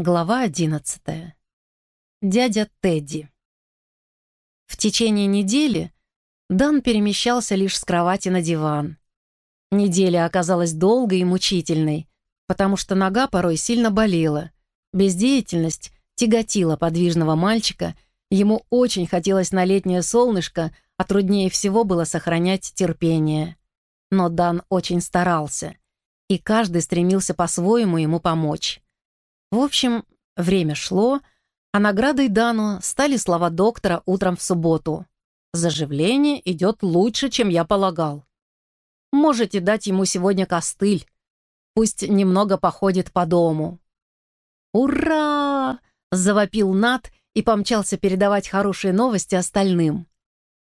Глава одиннадцатая. Дядя Тедди. В течение недели Дан перемещался лишь с кровати на диван. Неделя оказалась долгой и мучительной, потому что нога порой сильно болела. Бездеятельность тяготила подвижного мальчика, ему очень хотелось на летнее солнышко, а труднее всего было сохранять терпение. Но Дан очень старался, и каждый стремился по-своему ему помочь. В общем, время шло, а наградой Дану стали слова доктора утром в субботу. «Заживление идет лучше, чем я полагал. Можете дать ему сегодня костыль. Пусть немного походит по дому». «Ура!» — завопил Нат и помчался передавать хорошие новости остальным.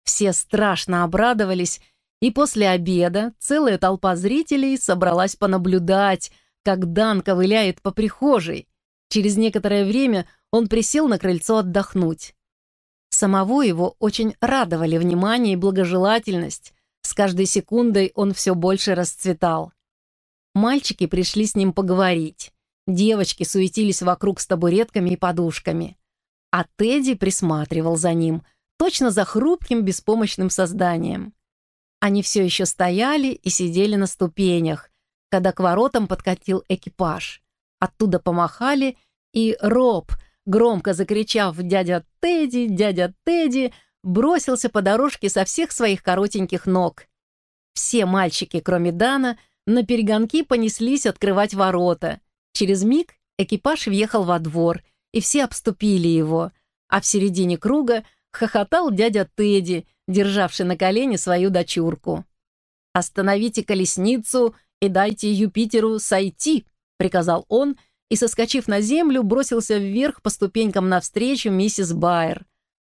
Все страшно обрадовались, и после обеда целая толпа зрителей собралась понаблюдать, как Дан ковыляет по прихожей, Через некоторое время он присел на крыльцо отдохнуть. Самого его очень радовали внимание и благожелательность. С каждой секундой он все больше расцветал. Мальчики пришли с ним поговорить. Девочки суетились вокруг с табуретками и подушками. А Тедди присматривал за ним, точно за хрупким беспомощным созданием. Они все еще стояли и сидели на ступенях, когда к воротам подкатил экипаж. Оттуда помахали, и Роб, громко закричав «Дядя Тедди! Дядя Тедди!», бросился по дорожке со всех своих коротеньких ног. Все мальчики, кроме Дана, на перегонки понеслись открывать ворота. Через миг экипаж въехал во двор, и все обступили его, а в середине круга хохотал дядя Тедди, державший на колене свою дочурку. «Остановите колесницу и дайте Юпитеру сойти», — приказал он, и, соскочив на землю, бросился вверх по ступенькам навстречу миссис Байер.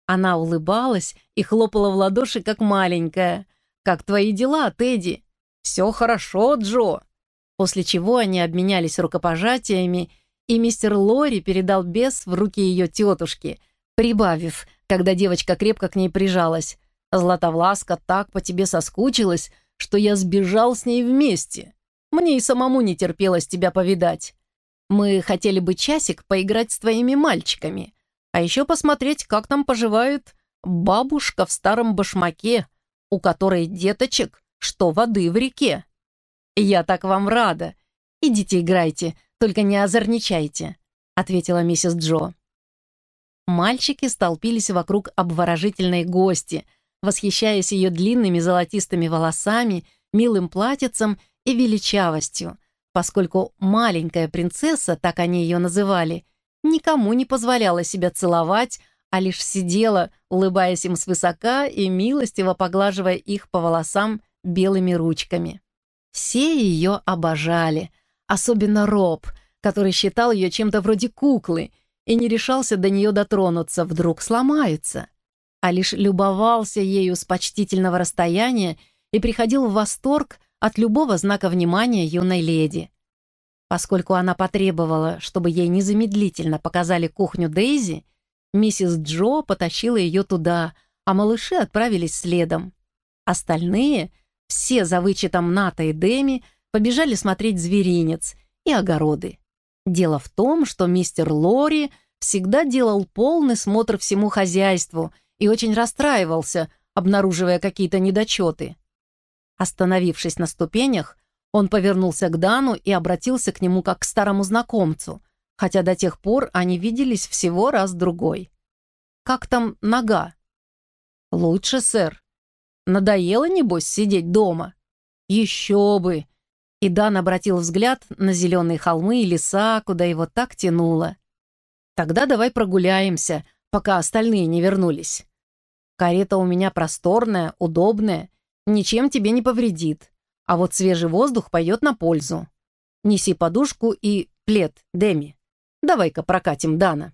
Она улыбалась и хлопала в ладоши, как маленькая. «Как твои дела, Тедди?» «Все хорошо, Джо!» После чего они обменялись рукопожатиями, и мистер Лори передал бес в руки ее тетушки, прибавив, когда девочка крепко к ней прижалась. «Златовласка так по тебе соскучилась, что я сбежал с ней вместе. Мне и самому не терпелось тебя повидать. Мы хотели бы часик поиграть с твоими мальчиками, а еще посмотреть, как там поживает бабушка в старом башмаке, у которой деточек, что воды в реке. Я так вам рада. Идите играйте, только не озорничайте», — ответила миссис Джо. Мальчики столпились вокруг обворожительной гости, восхищаясь ее длинными золотистыми волосами, милым платьицем и величавостью, поскольку маленькая принцесса, так они ее называли, никому не позволяла себя целовать, а лишь сидела, улыбаясь им свысока и милостиво поглаживая их по волосам белыми ручками. Все ее обожали, особенно Роб, который считал ее чем-то вроде куклы и не решался до нее дотронуться, вдруг сломается, а лишь любовался ею с почтительного расстояния и приходил в восторг от любого знака внимания юной леди. Поскольку она потребовала, чтобы ей незамедлительно показали кухню Дейзи, миссис Джо потащила ее туда, а малыши отправились следом. Остальные, все за вычетом Ната и Деми, побежали смотреть зверинец и огороды. Дело в том, что мистер Лори всегда делал полный смотр всему хозяйству и очень расстраивался, обнаруживая какие-то недочеты. Остановившись на ступенях, он повернулся к Дану и обратился к нему как к старому знакомцу, хотя до тех пор они виделись всего раз-другой. «Как там нога?» «Лучше, сэр. Надоело, небось, сидеть дома?» «Еще бы!» И Дан обратил взгляд на зеленые холмы и леса, куда его так тянуло. «Тогда давай прогуляемся, пока остальные не вернулись. Карета у меня просторная, удобная, ничем тебе не повредит. А вот свежий воздух пойдет на пользу. Неси подушку и плед, Деми. Давай-ка прокатим Дана».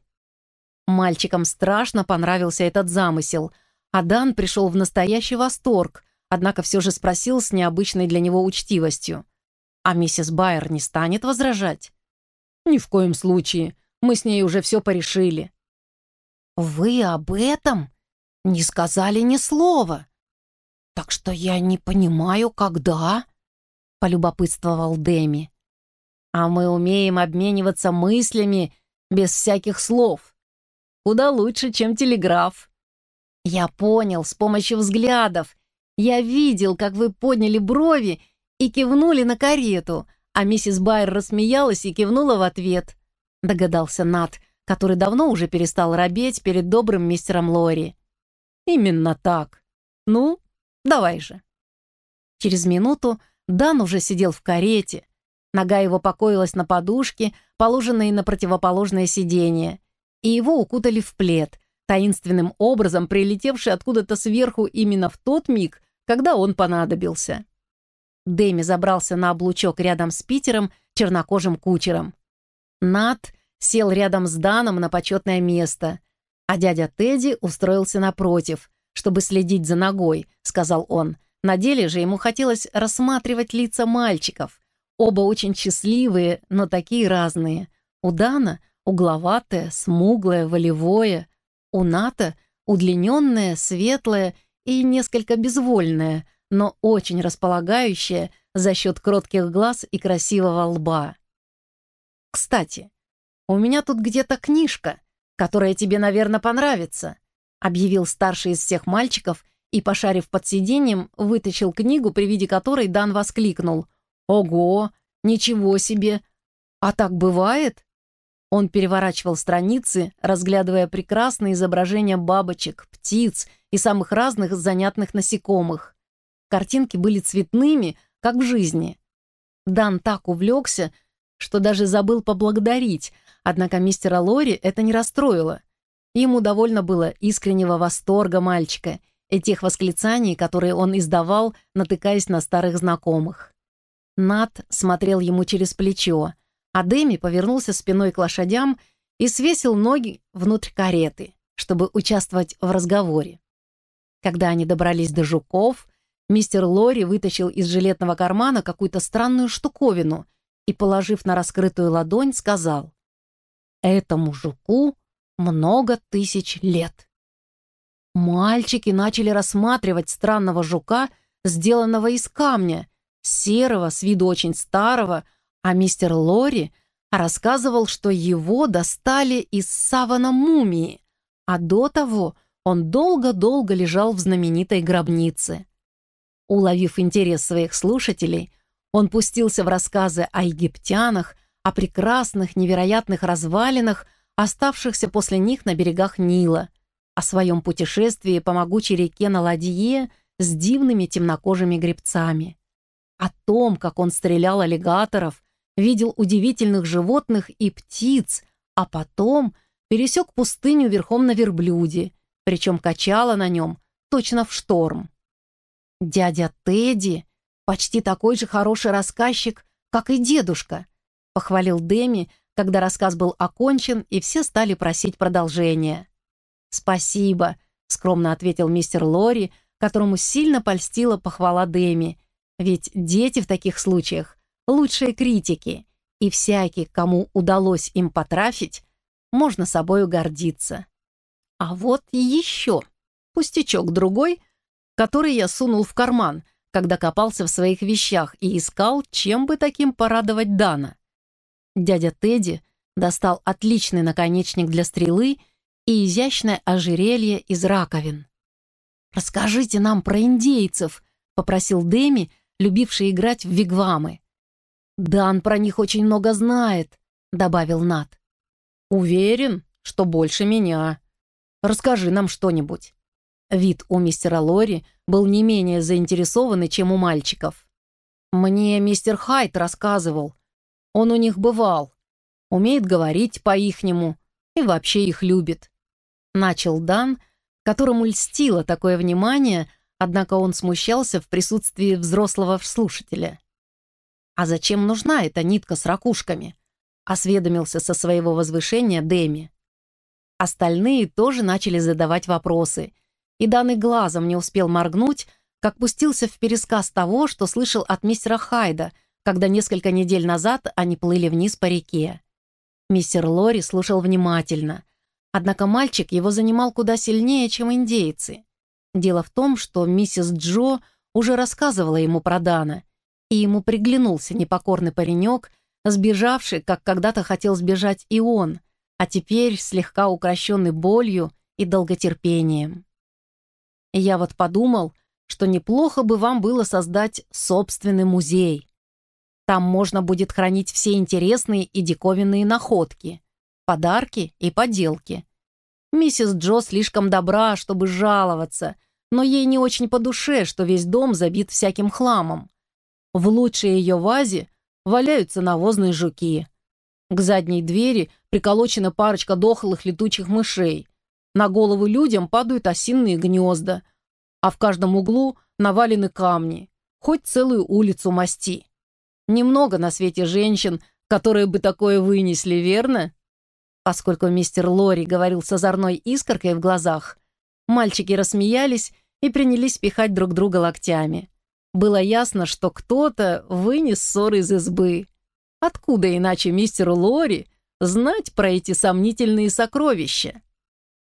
Мальчикам страшно понравился этот замысел, а Дан пришел в настоящий восторг, однако все же спросил с необычной для него учтивостью. «А миссис Байер не станет возражать?» «Ни в коем случае. Мы с ней уже все порешили». «Вы об этом не сказали ни слова», «Так что я не понимаю, когда?» — полюбопытствовал Дэми. «А мы умеем обмениваться мыслями без всяких слов. Куда лучше, чем телеграф. Я понял, с помощью взглядов. Я видел, как вы подняли брови и кивнули на карету, а миссис Байер рассмеялась и кивнула в ответ. Догадался Нат, который давно уже перестал робеть перед добрым мистером Лори. «Именно так. Ну, давай же». Через минуту Дан уже сидел в карете. Нога его покоилась на подушке, положенной на противоположное сиденье, и его укутали в плед, таинственным образом прилетевший откуда-то сверху именно в тот миг, когда он понадобился. Дэми забрался на облучок рядом с Питером, чернокожим кучером. Нат сел рядом с Даном на почетное место, а дядя Тедди устроился напротив, чтобы следить за ногой, сказал он. На деле же ему хотелось рассматривать лица мальчиков. Оба очень счастливые, но такие разные. У Дана угловатое, смуглое, волевое. У Ната удлиненное, светлое и несколько безвольное, но очень располагающее за счет кротких глаз и красивого лба. «Кстати, у меня тут где-то книжка, которая тебе, наверное, понравится», объявил старший из всех мальчиков и, пошарив под сиденьем, вытащил книгу, при виде которой Дан воскликнул. «Ого! Ничего себе! А так бывает?» Он переворачивал страницы, разглядывая прекрасные изображения бабочек, птиц и самых разных занятных насекомых. Картинки были цветными, как в жизни. Дан так увлекся, что даже забыл поблагодарить, однако мистера Лори это не расстроило. Ему довольно было искреннего восторга мальчика и тех восклицаний, которые он издавал, натыкаясь на старых знакомых. Нат смотрел ему через плечо, а Дэми повернулся спиной к лошадям и свесил ноги внутрь кареты, чтобы участвовать в разговоре. Когда они добрались до жуков, мистер Лори вытащил из жилетного кармана какую-то странную штуковину и, положив на раскрытую ладонь, сказал «Этому жуку много тысяч лет». Мальчики начали рассматривать странного жука, сделанного из камня, серого, с виду очень старого, а мистер Лори рассказывал, что его достали из савана мумии, а до того он долго-долго лежал в знаменитой гробнице. Уловив интерес своих слушателей, он пустился в рассказы о египтянах, о прекрасных, невероятных развалинах, оставшихся после них на берегах Нила, о своем путешествии по могучей реке на ладье с дивными темнокожими гребцами, о том, как он стрелял аллигаторов, видел удивительных животных и птиц, а потом пересек пустыню верхом на верблюде, причем качала на нем точно в шторм. Дядя Тедди почти такой же хороший рассказчик, как и дедушка, похвалил Деми, когда рассказ был окончен, и все стали просить продолжения. «Спасибо», — скромно ответил мистер Лори, которому сильно польстила похвала Деми, ведь дети в таких случаях лучшие критики, и всякий, кому удалось им потрафить, можно собою гордиться. А вот еще пустячок другой, который я сунул в карман, когда копался в своих вещах и искал, чем бы таким порадовать Дана. Дядя Тедди достал отличный наконечник для стрелы и изящное ожерелье из раковин. «Расскажите нам про индейцев», — попросил Дэми, любивший играть в вигвамы. «Дан про них очень много знает», — добавил Нат. «Уверен, что больше меня. Расскажи нам что-нибудь». Вид у мистера Лори был не менее заинтересованный, чем у мальчиков. «Мне мистер Хайт рассказывал. Он у них бывал. Умеет говорить по-ихнему и вообще их любит». Начал Дан, которому льстило такое внимание, однако он смущался в присутствии взрослого слушателя. «А зачем нужна эта нитка с ракушками?» — осведомился со своего возвышения Дэми. Остальные тоже начали задавать вопросы, и данный глазом не успел моргнуть, как пустился в пересказ того, что слышал от мистера Хайда, когда несколько недель назад они плыли вниз по реке. Мистер Лори слушал внимательно, однако мальчик его занимал куда сильнее, чем индейцы. Дело в том, что миссис Джо уже рассказывала ему про Дана — и ему приглянулся непокорный паренек, сбежавший, как когда-то хотел сбежать и он, а теперь слегка укращенный болью и долготерпением. Я вот подумал, что неплохо бы вам было создать собственный музей. Там можно будет хранить все интересные и диковинные находки, подарки и поделки. Миссис Джо слишком добра, чтобы жаловаться, но ей не очень по душе, что весь дом забит всяким хламом. В лучшей ее вазе валяются навозные жуки. К задней двери приколочена парочка дохлых летучих мышей. На головы людям падают осинные гнезда, а в каждом углу навалены камни, хоть целую улицу масти. Немного на свете женщин, которые бы такое вынесли, верно? Поскольку мистер Лори говорил с озорной искоркой в глазах, мальчики рассмеялись и принялись пихать друг друга локтями. Было ясно, что кто-то вынес ссор из избы. Откуда иначе мистеру Лори знать про эти сомнительные сокровища?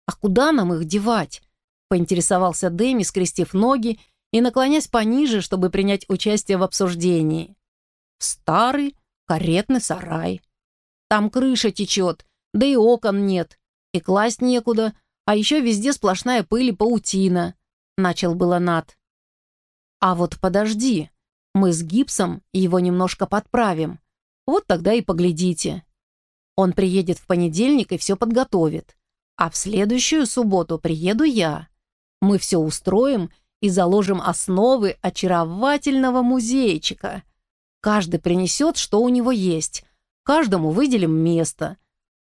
«А куда нам их девать?» — поинтересовался Дэми, скрестив ноги и наклонясь пониже, чтобы принять участие в обсуждении. «В старый каретный сарай. Там крыша течет, да и окон нет, и класть некуда, а еще везде сплошная пыль и паутина», — начал было Над. «А вот подожди, мы с гипсом его немножко подправим. Вот тогда и поглядите. Он приедет в понедельник и все подготовит. А в следующую субботу приеду я. Мы все устроим и заложим основы очаровательного музейчика. Каждый принесет, что у него есть. Каждому выделим место.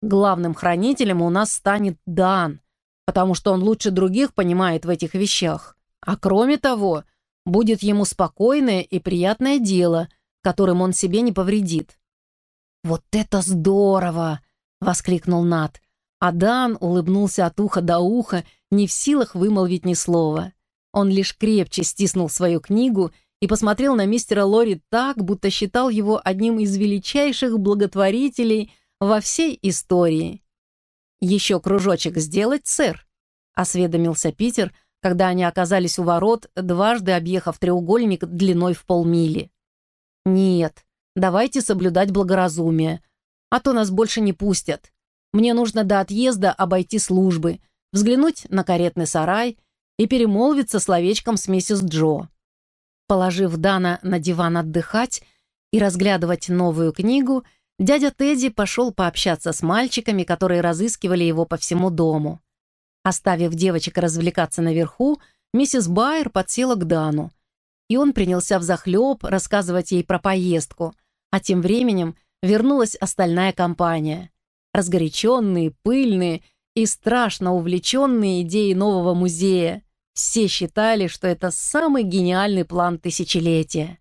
Главным хранителем у нас станет Дан, потому что он лучше других понимает в этих вещах. А кроме того, будет ему спокойное и приятное дело, которым он себе не повредит. «Вот это здорово!» — воскликнул Нат. А Дан улыбнулся от уха до уха, не в силах вымолвить ни слова. Он лишь крепче стиснул свою книгу и посмотрел на мистера Лори так, будто считал его одним из величайших благотворителей во всей истории. «Еще кружочек сделать, сэр?» — осведомился Питер, когда они оказались у ворот, дважды объехав треугольник длиной в полмили. «Нет, давайте соблюдать благоразумие, а то нас больше не пустят. Мне нужно до отъезда обойти службы, взглянуть на каретный сарай и перемолвиться словечком с миссис Джо. Положив Дана на диван отдыхать и разглядывать новую книгу, дядя Тедди пошел пообщаться с мальчиками, которые разыскивали его по всему дому. Оставив девочек развлекаться наверху, миссис Байер подсела к Дану, и он принялся взахлеб рассказывать ей про поездку, а тем временем вернулась остальная компания. Разгоряченные, пыльные и страшно увлеченные идеей нового музея. Все считали, что это самый гениальный план тысячелетия.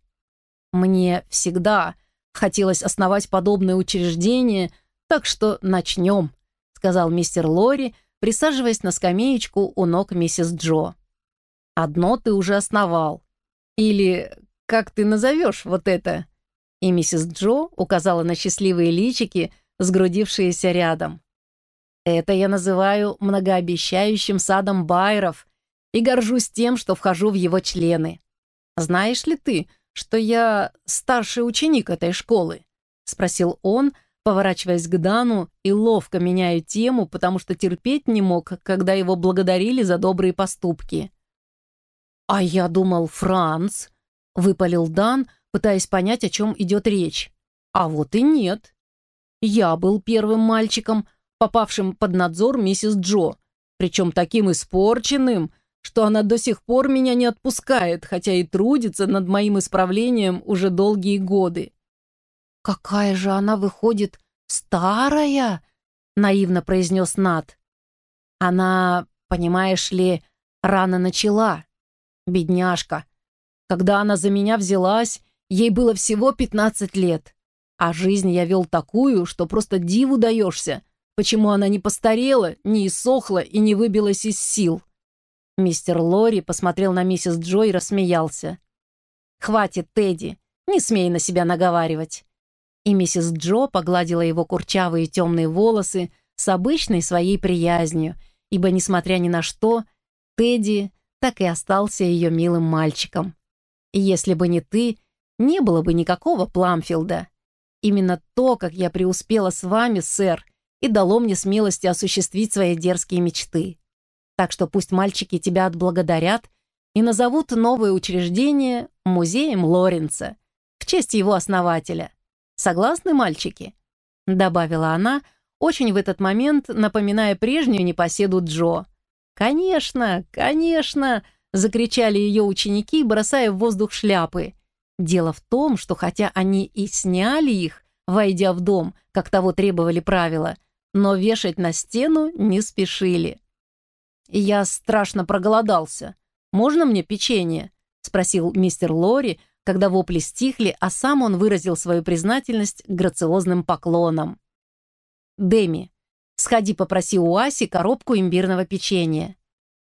Мне всегда хотелось основать подобное учреждение, так что начнем, сказал мистер Лори, присаживаясь на скамеечку у ног миссис Джо. Одно ты уже основал. Или как ты назовешь вот это? И миссис Джо указала на счастливые личики, сгрудившиеся рядом. Это я называю многообещающим садом Байеров и горжусь тем, что вхожу в его члены. Знаешь ли ты, что я старший ученик этой школы?» — спросил он, поворачиваясь к Дану и ловко меняя тему, потому что терпеть не мог, когда его благодарили за добрые поступки. «А я думал, Франц», — выпалил Дан, пытаясь понять, о чем идет речь. «А вот и нет. Я был первым мальчиком, попавшим под надзор миссис Джо, причем таким испорченным, что она до сих пор меня не отпускает, хотя и трудится над моим исправлением уже долгие годы. «Какая же она выходит старая!» — наивно произнес Нат. «Она, понимаешь ли, рано начала. Бедняжка. Когда она за меня взялась, ей было всего пятнадцать лет. А жизнь я вел такую, что просто диву даешься, Почему она не постарела, не иссохла и не выбилась из сил? Мистер Лори посмотрел на миссис Джо и рассмеялся. «Хватит, Тедди, не смей на себя наговаривать». И миссис Джо погладила его курчавые темные волосы с обычной своей приязнью, ибо, несмотря ни на что, Тедди так и остался ее милым мальчиком. Если бы не ты, не было бы никакого Пламфилда. Именно то, как я преуспела с вами, сэр, и дало мне смелости осуществить свои дерзкие мечты. Так что пусть мальчики тебя отблагодарят и назовут новое учреждение музеем Лоренца в честь его основателя. Согласны, мальчики?» Добавила она, очень в этот момент напоминая прежнюю непоседу Джо. «Конечно, конечно!» — закричали ее ученики, бросая в воздух шляпы. Дело в том, что хотя они и сняли их, войдя в дом, как того требовали правила, но вешать на стену не спешили. «Я страшно проголодался. Можно мне печенье?» — спросил мистер Лори, когда вопли стихли, а сам он выразил свою признательность грациозным поклоном. «Дэми, сходи попроси у Аси коробку имбирного печенья.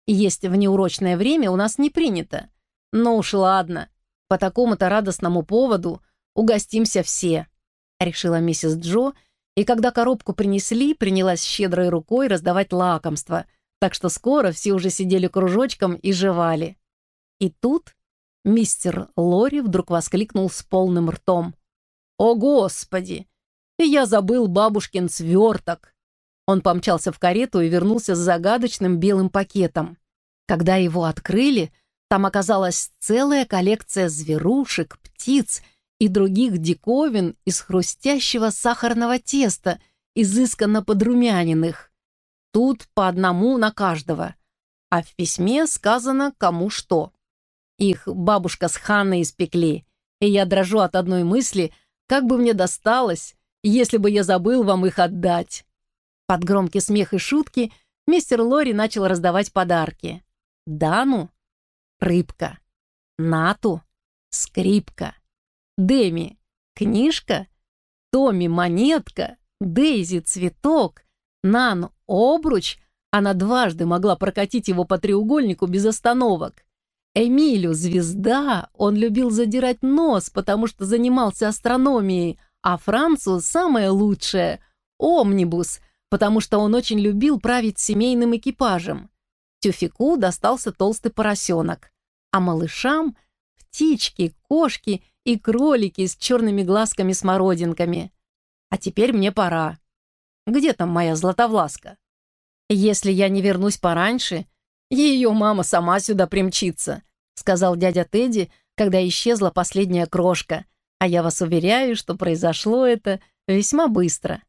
Есть в неурочное время у нас не принято. Но уж ладно, по такому-то радостному поводу угостимся все», — решила миссис Джо, и когда коробку принесли, принялась щедрой рукой раздавать лакомство, так что скоро все уже сидели кружочком и жевали. И тут мистер Лори вдруг воскликнул с полным ртом. «О, Господи! Я забыл бабушкин сверток!» Он помчался в карету и вернулся с загадочным белым пакетом. Когда его открыли, там оказалась целая коллекция зверушек, птиц и других диковин из хрустящего сахарного теста, изысканно подрумяненных. Тут по одному на каждого. А в письме сказано кому что. Их бабушка с Ханной испекли, и я дрожу от одной мысли, как бы мне досталось, если бы я забыл вам их отдать. Под громкий смех и шутки мистер Лори начал раздавать подарки. Дану — рыбка, Нату — скрипка, Деми — книжка, Томми — монетка, Дейзи — цветок, Нан — обруч, она дважды могла прокатить его по треугольнику без остановок. Эмилю — звезда, он любил задирать нос, потому что занимался астрономией, а Францу — самое лучшее — омнибус, потому что он очень любил править семейным экипажем. Тюфику достался толстый поросенок, а малышам — птички, кошки и кролики с черными глазками-смородинками. А теперь мне пора. Где там моя златовласка? Если я не вернусь пораньше, ее мама сама сюда примчится, сказал дядя Тедди, когда исчезла последняя крошка, а я вас уверяю, что произошло это весьма быстро.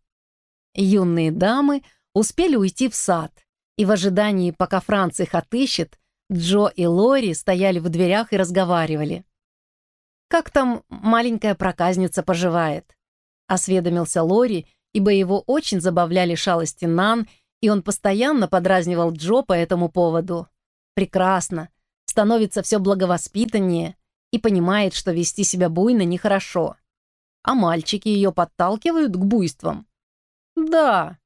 Юные дамы успели уйти в сад, и в ожидании, пока Франц их отыщет, Джо и Лори стояли в дверях и разговаривали. «Как там маленькая проказница поживает?» — осведомился Лори, ибо его очень забавляли шалости Нан, и он постоянно подразнивал Джо по этому поводу. «Прекрасно. Становится все благовоспитаннее и понимает, что вести себя буйно нехорошо. А мальчики ее подталкивают к буйствам?» «Да,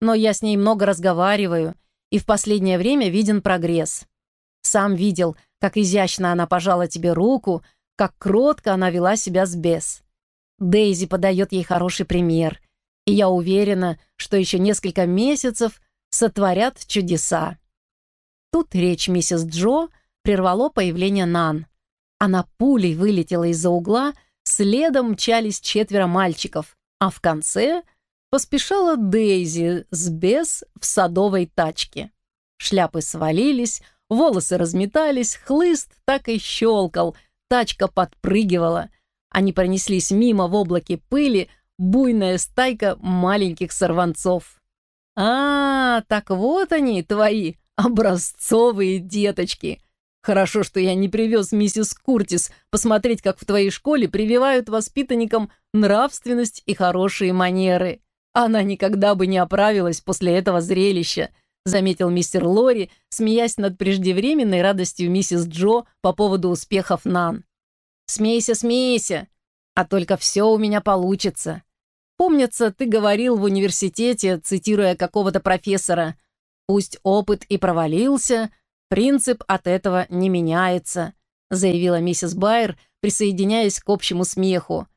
но я с ней много разговариваю, и в последнее время виден прогресс. Сам видел, как изящно она пожала тебе руку, как кротко она вела себя с Бес. Дейзи подает ей хороший пример, и я уверена, что еще несколько месяцев сотворят чудеса. Тут речь миссис Джо прервало появление Нан. Она пулей вылетела из-за угла, следом мчались четверо мальчиков, а в конце поспешала Дейзи с Бес в садовой тачке. Шляпы свалились, волосы разметались, хлыст так и щелкал, тачка подпрыгивала. Они пронеслись мимо в облаке пыли, буйная стайка маленьких сорванцов. «А, так вот они, твои образцовые деточки!» Хорошо, что я не привез миссис Куртис посмотреть, как в твоей школе прививают воспитанникам нравственность и хорошие манеры. Она никогда бы не оправилась после этого зрелища, заметил мистер Лори, смеясь над преждевременной радостью миссис Джо по поводу успехов Нан. «Смейся, смейся, а только все у меня получится. Помнится, ты говорил в университете, цитируя какого-то профессора, «Пусть опыт и провалился, принцип от этого не меняется», заявила миссис Байер, присоединяясь к общему смеху.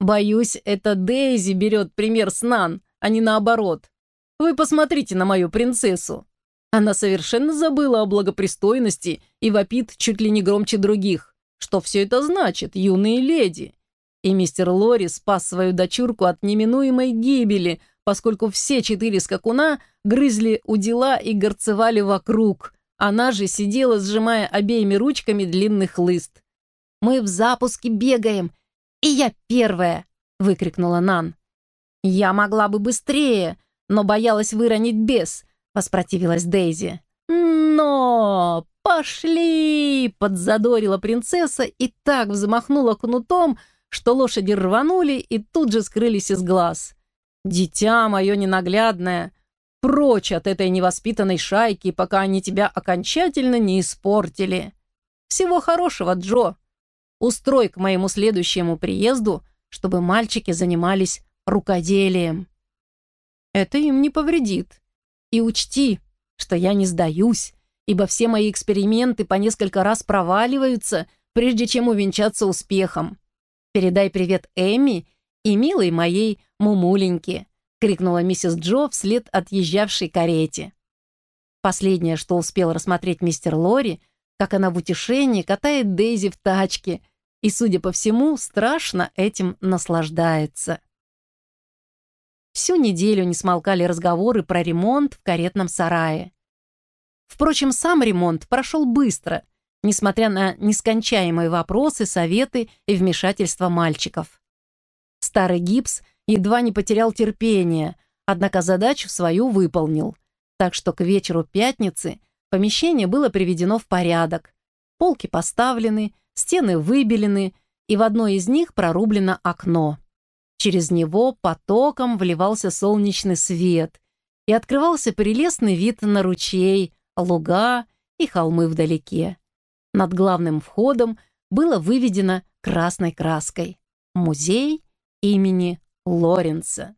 Боюсь, это Дейзи берет пример с Нан, а не наоборот. Вы посмотрите на мою принцессу. Она совершенно забыла о благопристойности и вопит чуть ли не громче других. Что все это значит, юные леди? И мистер Лори спас свою дочурку от неминуемой гибели, поскольку все четыре скакуна грызли у дела и горцевали вокруг. Она же сидела, сжимая обеими ручками длинный хлыст. «Мы в запуске бегаем, и я первая!» — выкрикнула Нан. «Я могла бы быстрее, но боялась выронить бес», — воспротивилась Дейзи. «Но! Пошли!» — подзадорила принцесса и так взмахнула кнутом, что лошади рванули и тут же скрылись из глаз. «Дитя мое ненаглядное! Прочь от этой невоспитанной шайки, пока они тебя окончательно не испортили! Всего хорошего, Джо! Устрой к моему следующему приезду, чтобы мальчики занимались рукоделием. Это им не повредит. И учти, что я не сдаюсь, ибо все мои эксперименты по несколько раз проваливаются, прежде чем увенчаться успехом. Передай привет Эми и милой моей мумуленьке», — крикнула миссис Джо вслед отъезжавшей карете. Последнее, что успел рассмотреть мистер Лори, как она в утешении катает Дейзи в тачке и, судя по всему, страшно этим наслаждается. Всю неделю не смолкали разговоры про ремонт в каретном сарае. Впрочем, сам ремонт прошел быстро, несмотря на нескончаемые вопросы, советы и вмешательства мальчиков. Старый гипс едва не потерял терпение, однако задачу свою выполнил, так что к вечеру пятницы помещение было приведено в порядок, полки поставлены, стены выбелены, и в одно из них прорублено окно. Через него потоком вливался солнечный свет, и открывался прелестный вид на ручей, луга и холмы вдалеке. Над главным входом было выведено красной краской «Музей имени Лоренца».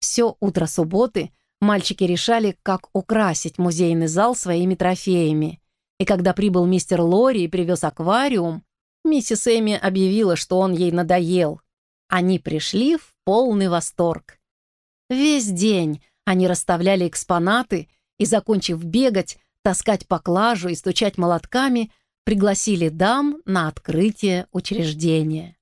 Все утро субботы мальчики решали, как украсить музейный зал своими трофеями. И когда прибыл мистер Лори и привез аквариум, миссис Эми объявила, что он ей надоел. Они пришли в полный восторг. Весь день они расставляли экспонаты и, закончив бегать, таскать поклажу и стучать молотками, пригласили дам на открытие учреждения.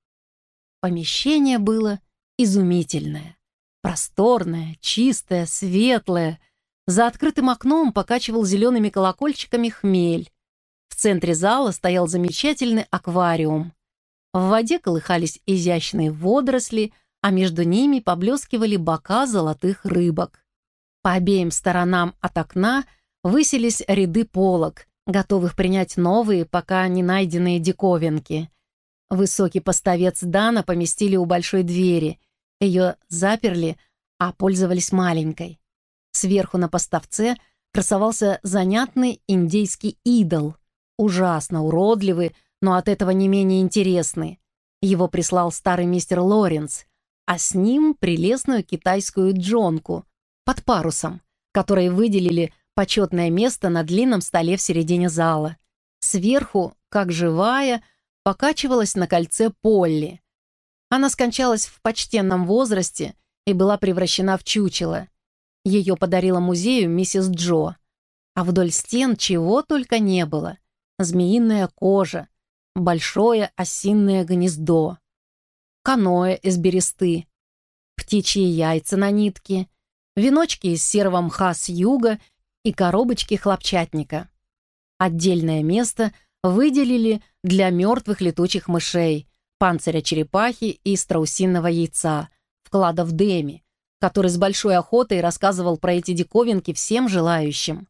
Помещение было изумительное. Просторное, чистое, светлое. За открытым окном покачивал зелеными колокольчиками хмель. В центре зала стоял замечательный аквариум. В воде колыхались изящные водоросли, а между ними поблескивали бока золотых рыбок. По обеим сторонам от окна высились ряды полок, готовых принять новые, пока не найденные диковинки. Высокий поставец Дана поместили у большой двери. Ее заперли, а пользовались маленькой. Сверху на поставце красовался занятный индейский идол. Ужасно уродливый, но от этого не менее интересный. Его прислал старый мистер Лоренс, а с ним прелестную китайскую джонку, под парусом, которые выделили почетное место на длинном столе в середине зала. Сверху, как живая, покачивалась на кольце Полли. Она скончалась в почтенном возрасте и была превращена в чучело. Ее подарила музею миссис Джо. А вдоль стен чего только не было. Змеиная кожа, большое осинное гнездо, каноэ из бересты, птичьи яйца на нитке, веночки из серого мха с юга и коробочки хлопчатника. Отдельное место выделили для мертвых летучих мышей, панциря черепахи и страусиного яйца, вклада в Деми, который с большой охотой рассказывал про эти диковинки всем желающим.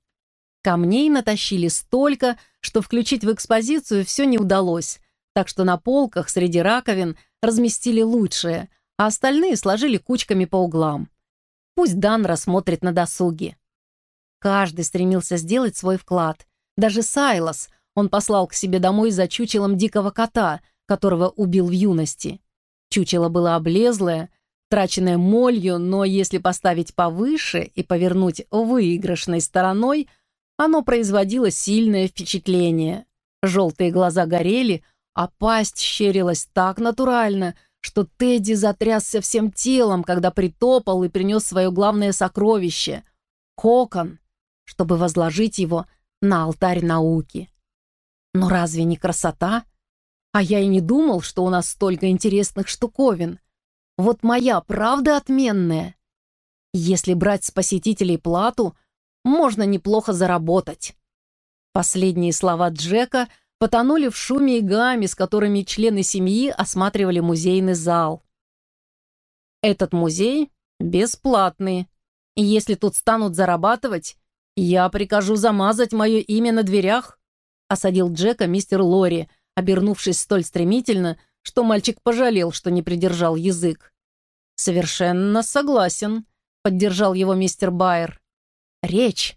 Камней натащили столько, что включить в экспозицию все не удалось, так что на полках среди раковин разместили лучшее, а остальные сложили кучками по углам. Пусть Дан рассмотрит на досуге. Каждый стремился сделать свой вклад. Даже Сайлос, он послал к себе домой за чучелом дикого кота, которого убил в юности. Чучело было облезлое, траченное молью, но если поставить повыше и повернуть выигрышной стороной, оно производило сильное впечатление. Желтые глаза горели, а пасть щерилась так натурально, что Тедди затрясся всем телом, когда притопал и принес свое главное сокровище — кокон, чтобы возложить его на алтарь науки. Но разве не красота? А я и не думал, что у нас столько интересных штуковин. Вот моя правда отменная. Если брать с посетителей плату, можно неплохо заработать. Последние слова Джека потонули в шуме и гамме, с которыми члены семьи осматривали музейный зал. Этот музей бесплатный, и если тут станут зарабатывать, я прикажу замазать мое имя на дверях, осадил Джека мистер Лори, обернувшись столь стремительно, что мальчик пожалел, что не придержал язык. «Совершенно согласен», — поддержал его мистер Байер. «Речь!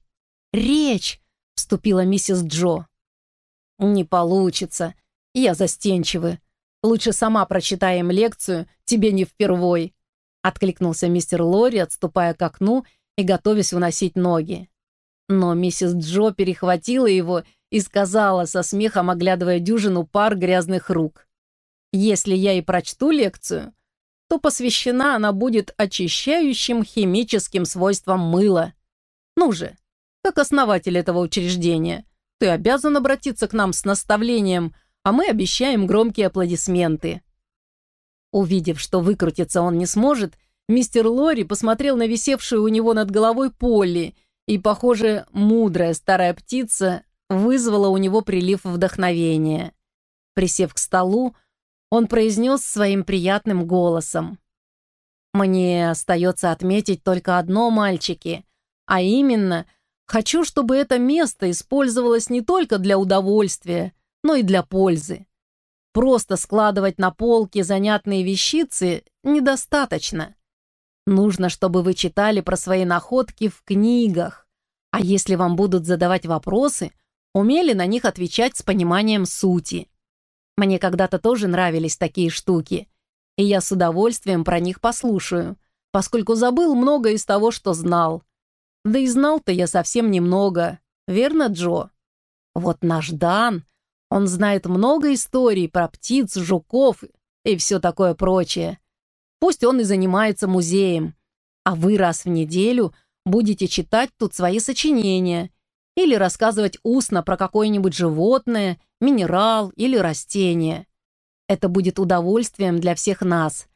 Речь!» — вступила миссис Джо. «Не получится. Я застенчивый. Лучше сама прочитаем лекцию, тебе не впервой», — откликнулся мистер Лори, отступая к окну и готовясь уносить ноги. Но миссис Джо перехватила его и сказала со смехом, оглядывая дюжину пар грязных рук. «Если я и прочту лекцию, то посвящена она будет очищающим химическим свойствам мыла. Ну же, как основатель этого учреждения, ты обязан обратиться к нам с наставлением, а мы обещаем громкие аплодисменты». Увидев, что выкрутиться он не сможет, мистер Лори посмотрел на висевшую у него над головой Полли, и, похоже, мудрая старая птица вызвала у него прилив вдохновения. Присев к столу, он произнес своим приятным голосом. «Мне остается отметить только одно, мальчики, а именно, хочу, чтобы это место использовалось не только для удовольствия, но и для пользы. Просто складывать на полке занятные вещицы недостаточно. Нужно, чтобы вы читали про свои находки в книгах, а если вам будут задавать вопросы – умели на них отвечать с пониманием сути. Мне когда-то тоже нравились такие штуки, и я с удовольствием про них послушаю, поскольку забыл много из того, что знал. Да и знал-то я совсем немного, верно, Джо? Вот наш Дан, он знает много историй про птиц, жуков и все такое прочее. Пусть он и занимается музеем, а вы раз в неделю будете читать тут свои сочинения или рассказывать устно про какое-нибудь животное, минерал или растение. Это будет удовольствием для всех нас.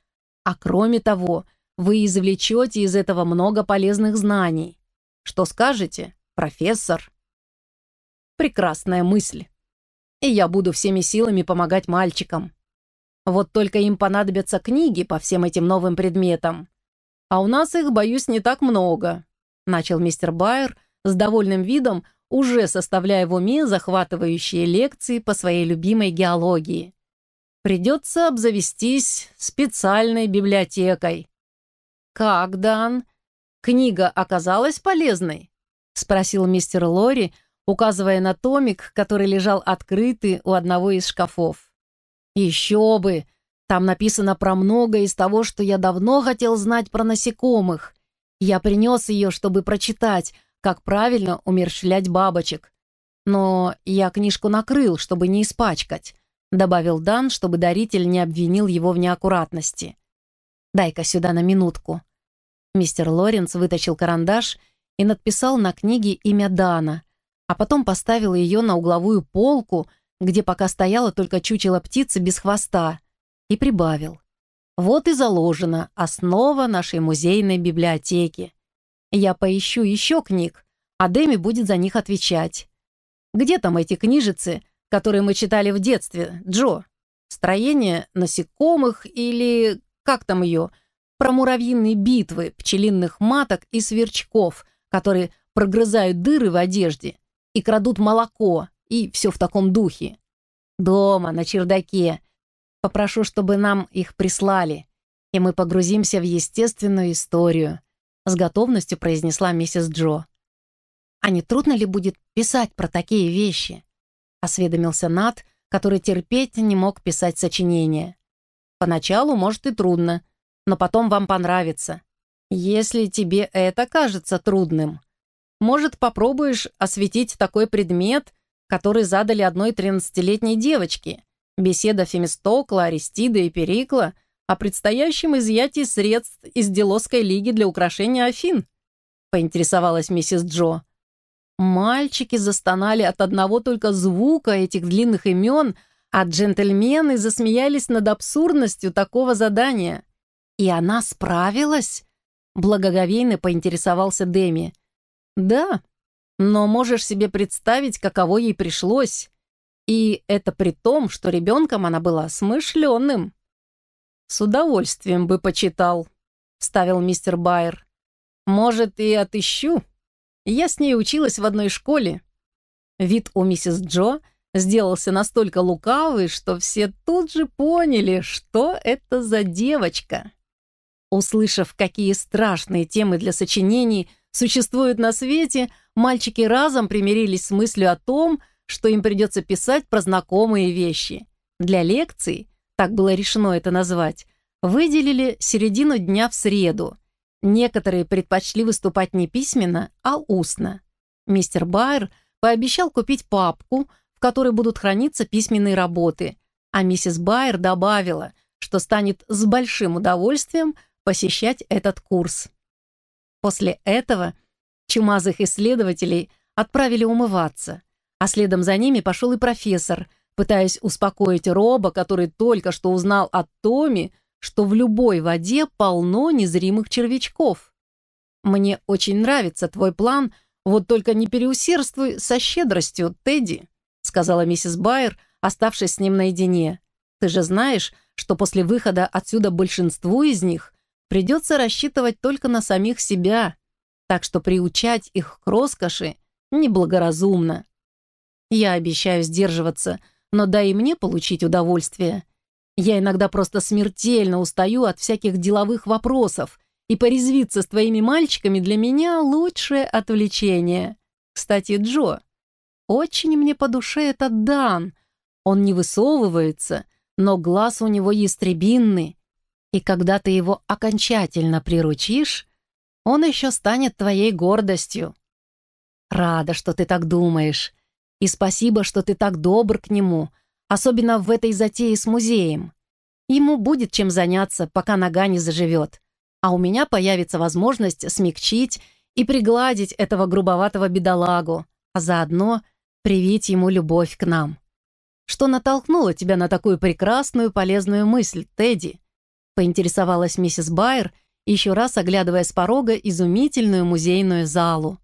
А кроме того, вы извлечете из этого много полезных знаний. Что скажете, профессор? Прекрасная мысль. И я буду всеми силами помогать мальчикам. Вот только им понадобятся книги по всем этим новым предметам. А у нас их, боюсь, не так много, начал мистер Байер, с довольным видом, уже составляя в уме захватывающие лекции по своей любимой геологии. Придется обзавестись специальной библиотекой. «Как, Дан? Книга оказалась полезной?» — спросил мистер Лори, указывая на томик, который лежал открытый у одного из шкафов. «Еще бы! Там написано про многое из того, что я давно хотел знать про насекомых. Я принес ее, чтобы прочитать, как правильно умерщвлять бабочек. Но я книжку накрыл, чтобы не испачкать», добавил Дан, чтобы даритель не обвинил его в неаккуратности. «Дай-ка сюда на минутку». Мистер Лоренс вытащил карандаш и надписал на книге имя Дана, а потом поставил ее на угловую полку, где пока стояла только чучело птицы без хвоста, и прибавил. Вот и заложена основа нашей музейной библиотеки. Я поищу еще книг, а Дэми будет за них отвечать. Где там эти книжицы, которые мы читали в детстве, Джо? Строение насекомых или... как там ее? Про муравьиные битвы, пчелиных маток и сверчков, которые прогрызают дыры в одежде и крадут молоко, и все в таком духе. Дома, на чердаке. Попрошу, чтобы нам их прислали, и мы погрузимся в естественную историю. — с готовностью произнесла миссис Джо. «А не трудно ли будет писать про такие вещи?» — осведомился Нат, который терпеть не мог писать сочинения. «Поначалу, может, и трудно, но потом вам понравится. Если тебе это кажется трудным, может, попробуешь осветить такой предмет, который задали одной тринадцатилетней девочке, беседа Фемистокла, Аристида и Перикла — о предстоящем изъятии средств из Делосской лиги для украшения Афин?» — поинтересовалась миссис Джо. Мальчики застонали от одного только звука этих длинных имен, а джентльмены засмеялись над абсурдностью такого задания. «И она справилась?» — благоговейно поинтересовался Деми. «Да, но можешь себе представить, каково ей пришлось. И это при том, что ребенком она была смышленным». «С удовольствием бы почитал», — вставил мистер Байер. «Может, и отыщу. Я с ней училась в одной школе». Вид у миссис Джо сделался настолько лукавый, что все тут же поняли, что это за девочка. Услышав, какие страшные темы для сочинений существуют на свете, мальчики разом примирились с мыслью о том, что им придется писать про знакомые вещи. Для лекций, так было решено это назвать, выделили середину дня в среду. Некоторые предпочли выступать не письменно, а устно. Мистер Байер пообещал купить папку, в которой будут храниться письменные работы, а миссис Байер добавила, что станет с большим удовольствием посещать этот курс. После этого чумазых исследователей отправили умываться, а следом за ними пошел и профессор, пытаясь успокоить Роба, который только что узнал от Томи, что в любой воде полно незримых червячков. «Мне очень нравится твой план, вот только не переусердствуй со щедростью, Тедди», сказала миссис Байер, оставшись с ним наедине. «Ты же знаешь, что после выхода отсюда большинству из них придется рассчитывать только на самих себя, так что приучать их к роскоши неблагоразумно. Я обещаю сдерживаться, но дай и мне получить удовольствие. Я иногда просто смертельно устаю от всяких деловых вопросов, и порезвиться с твоими мальчиками для меня лучшее отвлечение. Кстати, Джо, очень мне по душе этот Дан. Он не высовывается, но глаз у него ястребинный, и когда ты его окончательно приручишь, он еще станет твоей гордостью. Рада, что ты так думаешь. И спасибо, что ты так добр к нему, особенно в этой затее с музеем. Ему будет чем заняться, пока нога не заживет. А у меня появится возможность смягчить и пригладить этого грубоватого бедолагу, а заодно привить ему любовь к нам. Что натолкнуло тебя на такую прекрасную полезную мысль, Тедди? поинтересовалась миссис Байер, еще раз оглядывая с порога изумительную музейную залу.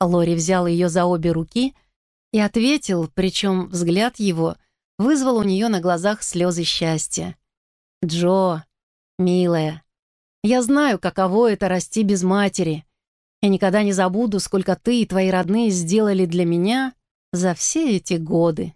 Лори взял ее за обе руки и ответил, причем взгляд его вызвал у нее на глазах слезы счастья. «Джо, милая, я знаю, каково это расти без матери. Я никогда не забуду, сколько ты и твои родные сделали для меня за все эти годы».